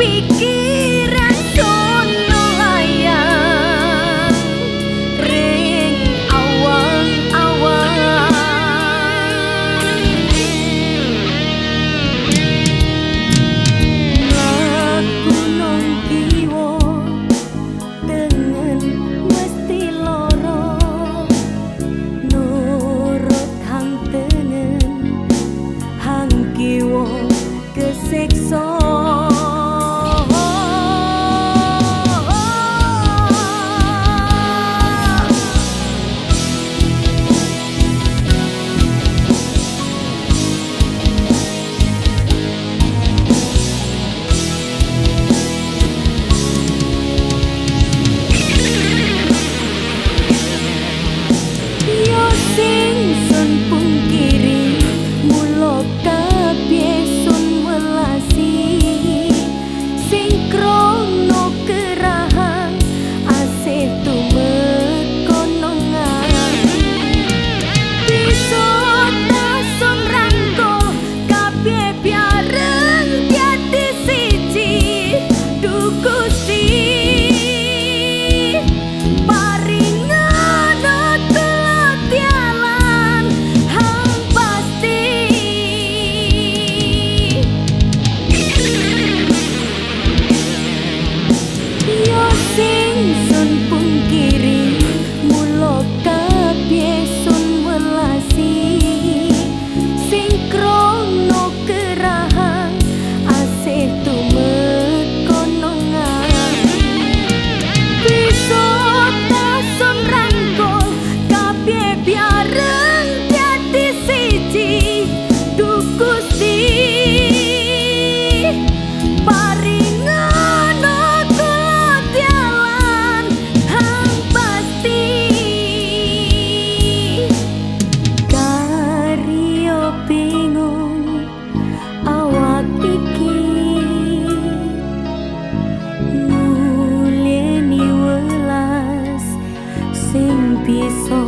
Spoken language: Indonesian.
We can. sun pungkiri. so